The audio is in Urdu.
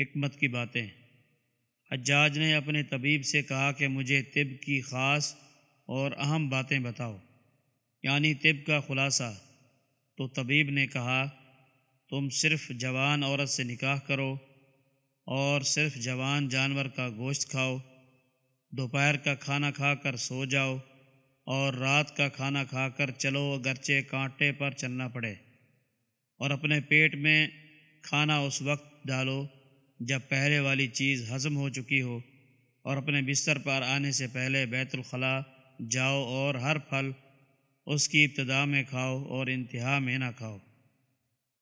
حکمت کی باتیں۔ حجاج نے اپنے طبیب سے کہا کہ مجھے طب کی خاص اور اہم باتیں بتاؤ یعنی طب کا خلاصہ۔ تو طبیب نے کہا، تم صرف جوان عورت سے نکاح کرو اور صرف جوان جانور کا گوشت کھاؤ، دوپہر کا کھانا کھا کر سو جاؤ اور رات کا کھانا کھا کر چلو اگرچہ کانٹے پر چلنا پڑے۔ اور اپنے پیٹ میں کھانا اس وقت ڈالو جب پہلے والی چیز ہضم ہو چکی ہو اور اپنے بستر پر آنے سے پہلے بیت الخلاء جاؤ اور ہر پھل اس کی ابتدا میں کھاؤ اور انتہا میں نہ کھاؤ۔